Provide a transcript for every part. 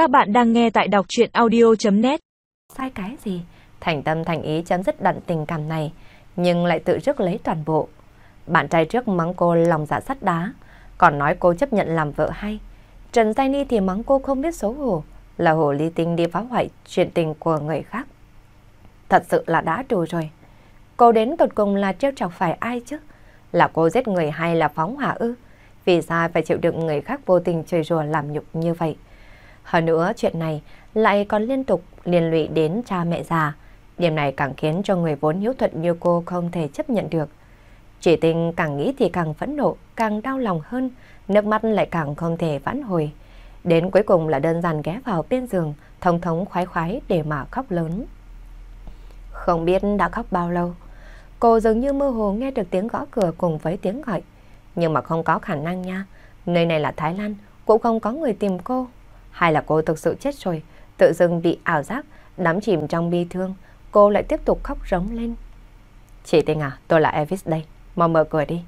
Các bạn đang nghe tại đọc chuyện audio.net Sai cái gì? Thành tâm thành ý chấm dứt đoạn tình cảm này, nhưng lại tự rước lấy toàn bộ. Bạn trai trước mắng cô lòng dạ sắt đá, còn nói cô chấp nhận làm vợ hay. Trần Giai Ni thì mắng cô không biết xấu hổ, là hồ ly tinh đi phá hoại chuyện tình của người khác. Thật sự là đã trù rồi. Cô đến tột cùng là trêu chọc phải ai chứ? Là cô giết người hay là phóng hỏa ư? Vì sao phải chịu đựng người khác vô tình chơi rùa làm nhục như vậy? Hơn nữa chuyện này lại còn liên tục liên lụy đến cha mẹ già. Điểm này càng khiến cho người vốn hiếu thuận như cô không thể chấp nhận được. Chỉ tình càng nghĩ thì càng phẫn nộ, càng đau lòng hơn, nước mắt lại càng không thể vãn hồi. Đến cuối cùng là đơn giản ghé vào bên giường, thông thống khoái khoái để mà khóc lớn. Không biết đã khóc bao lâu, cô dường như mơ hồ nghe được tiếng gõ cửa cùng với tiếng gọi. Nhưng mà không có khả năng nha, nơi này là Thái Lan, cũng không có người tìm cô. Hay là cô thực sự chết rồi, tự dưng bị ảo giác, đắm chìm trong bi thương, cô lại tiếp tục khóc rống lên. Chị Tinh à, tôi là Elvis đây, mau mở cửa đi.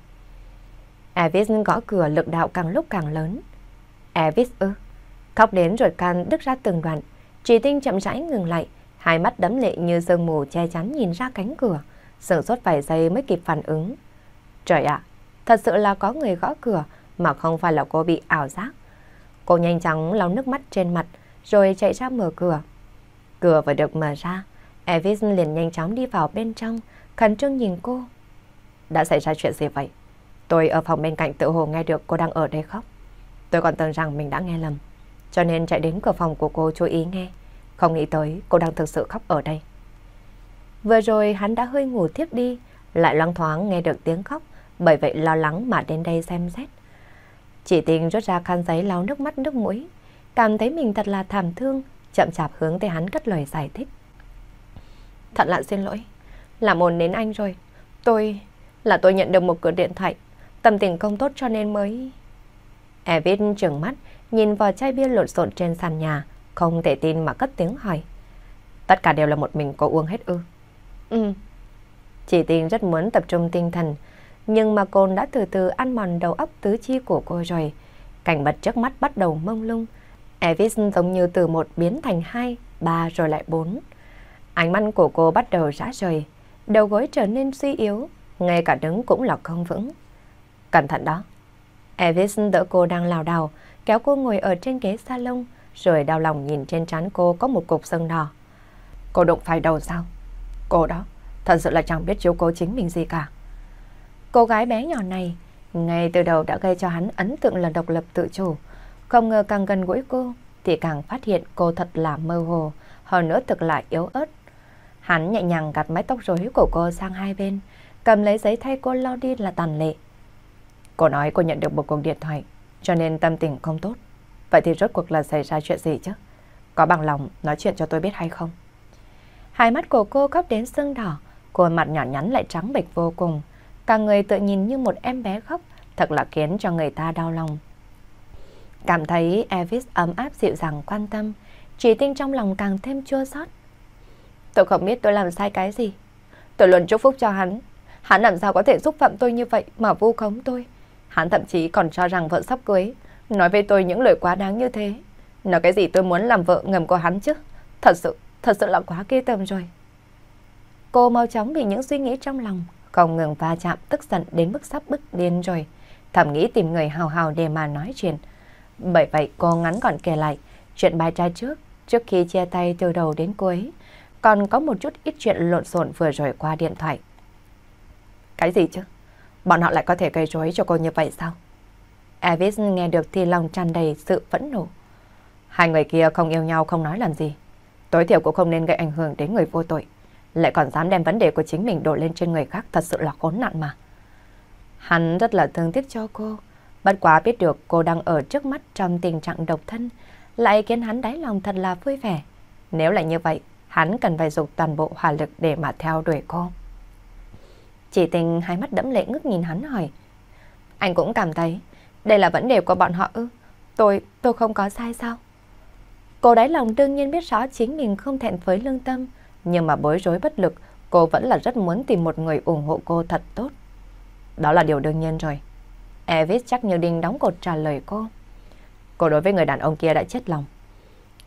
Elvis gõ cửa lực đạo càng lúc càng lớn. Elvis ư, khóc đến rồi can đứt ra từng đoạn. Chị Tinh chậm rãi ngừng lại, hai mắt đấm lệ như sương mù che chắn nhìn ra cánh cửa, sửng sốt vài giây mới kịp phản ứng. Trời ạ, thật sự là có người gõ cửa mà không phải là cô bị ảo giác. Cô nhanh chóng lau nước mắt trên mặt rồi chạy ra mở cửa. Cửa vừa được mở ra, Evis liền nhanh chóng đi vào bên trong, khẩn trương nhìn cô. Đã xảy ra chuyện gì vậy? Tôi ở phòng bên cạnh tự hồ nghe được cô đang ở đây khóc. Tôi còn tưởng rằng mình đã nghe lầm, cho nên chạy đến cửa phòng của cô chú ý nghe. Không nghĩ tới cô đang thực sự khóc ở đây. Vừa rồi hắn đã hơi ngủ tiếp đi, lại loang thoáng nghe được tiếng khóc, bởi vậy lo lắng mà đến đây xem xét. Chỉ tình rút ra khăn giấy lau nước mắt nước mũi, cảm thấy mình thật là thảm thương, chậm chạp hướng tới hắn cất lời giải thích. Thật là xin lỗi, làm ồn đến anh rồi. Tôi, là tôi nhận được một cuộc điện thoại, tâm tình không tốt cho nên mới... Evis trừng mắt, nhìn vào chai bia lộn xộn trên sàn nhà, không thể tin mà cất tiếng hỏi. Tất cả đều là một mình cô uống hết ư? Ừ. Chỉ tình rất muốn tập trung tinh thần, nhưng mà cồn đã từ từ ăn mòn đầu óc tứ chi của cô rồi. Cảnh vật trước mắt bắt đầu mông lung. Evis giống như từ một biến thành hai, ba rồi lại bốn. Ánh mắt của cô bắt đầu rã rời, đầu gối trở nên suy yếu, ngay cả đứng cũng là không vững. Cẩn thận đó. Evis đỡ cô đang lào đảo, kéo cô ngồi ở trên ghế salon, rồi đau lòng nhìn trên trán cô có một cục sưng đỏ. Cô đụng phải đầu sao? Cô đó, thật sự là chẳng biết chiếu cố chính mình gì cả. Cô gái bé nhỏ này, ngay từ đầu đã gây cho hắn ấn tượng là độc lập tự chủ. Không ngờ càng gần gũi cô, thì càng phát hiện cô thật là mơ hồ, hơn nữa thực lại yếu ớt. Hắn nhẹ nhàng gạt mái tóc rối của cô sang hai bên, cầm lấy giấy thay cô lau đi là tàn lệ. Cô nói cô nhận được một cuộc điện thoại, cho nên tâm tình không tốt. Vậy thì rốt cuộc là xảy ra chuyện gì chứ? Có bằng lòng nói chuyện cho tôi biết hay không? Hai mắt của cô khóc đến sưng đỏ, khuôn mặt nhỏ nhắn lại trắng bệch vô cùng. Cả người tự nhìn như một em bé khóc, thật là khiến cho người ta đau lòng. Cảm thấy Elvis ấm áp dịu dàng quan tâm, chỉ tinh trong lòng càng thêm chua xót. Tôi không biết tôi làm sai cái gì. Tôi luôn chúc phúc cho hắn. Hắn làm sao có thể xúc phạm tôi như vậy mà vu khống tôi. Hắn thậm chí còn cho rằng vợ sắp cưới, nói với tôi những lời quá đáng như thế. Nói cái gì tôi muốn làm vợ ngầm của hắn chứ. Thật sự, thật sự là quá ghê tởm rồi. Cô mau chóng bị những suy nghĩ trong lòng không ngừng va chạm tức giận đến mức sắp bức điên rồi. Thầm nghĩ tìm người hào hào để mà nói chuyện. Bởi vậy cô ngắn gọn kể lại chuyện bài trai trước, trước khi chia tay từ đầu đến cuối. Còn có một chút ít chuyện lộn xộn vừa rồi qua điện thoại. Cái gì chứ? Bọn họ lại có thể gây rối cho cô như vậy sao? Elvis nghe được thì lòng tràn đầy sự phẫn nộ. Hai người kia không yêu nhau không nói làm gì. Tối thiểu cũng không nên gây ảnh hưởng đến người vô tội lại còn dám đem vấn đề của chính mình đổ lên trên người khác thật sự là khốn nạn mà. Hắn rất là thương tiếc cho cô, bất quá biết được cô đang ở trước mắt trong tình trạng độc thân, lại khiến hắn đáy lòng thật là vui vẻ. Nếu là như vậy, hắn cần phải dùng toàn bộ hỏa lực để mà theo đuổi cô. Chỉ tình hai mắt đẫm lệ ngước nhìn hắn hỏi. Anh cũng cảm thấy đây là vấn đề của bọn họ ư? Tôi, tôi không có sai sao? Cô đáy lòng đương nhiên biết rõ chính mình không thẹn với lương tâm, nhưng mà bối rối bất lực, cô vẫn là rất muốn tìm một người ủng hộ cô thật tốt. Đó là điều đương nhiên rồi. Evis chắc như đinh đóng cột trả lời cô. Cô đối với người đàn ông kia đã chết lòng.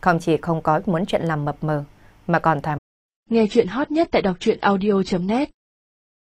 Không chỉ không có muốn chuyện làm mập mờ, mà còn thoải Nghe chuyện hot nhất tại đọc truyện audio.net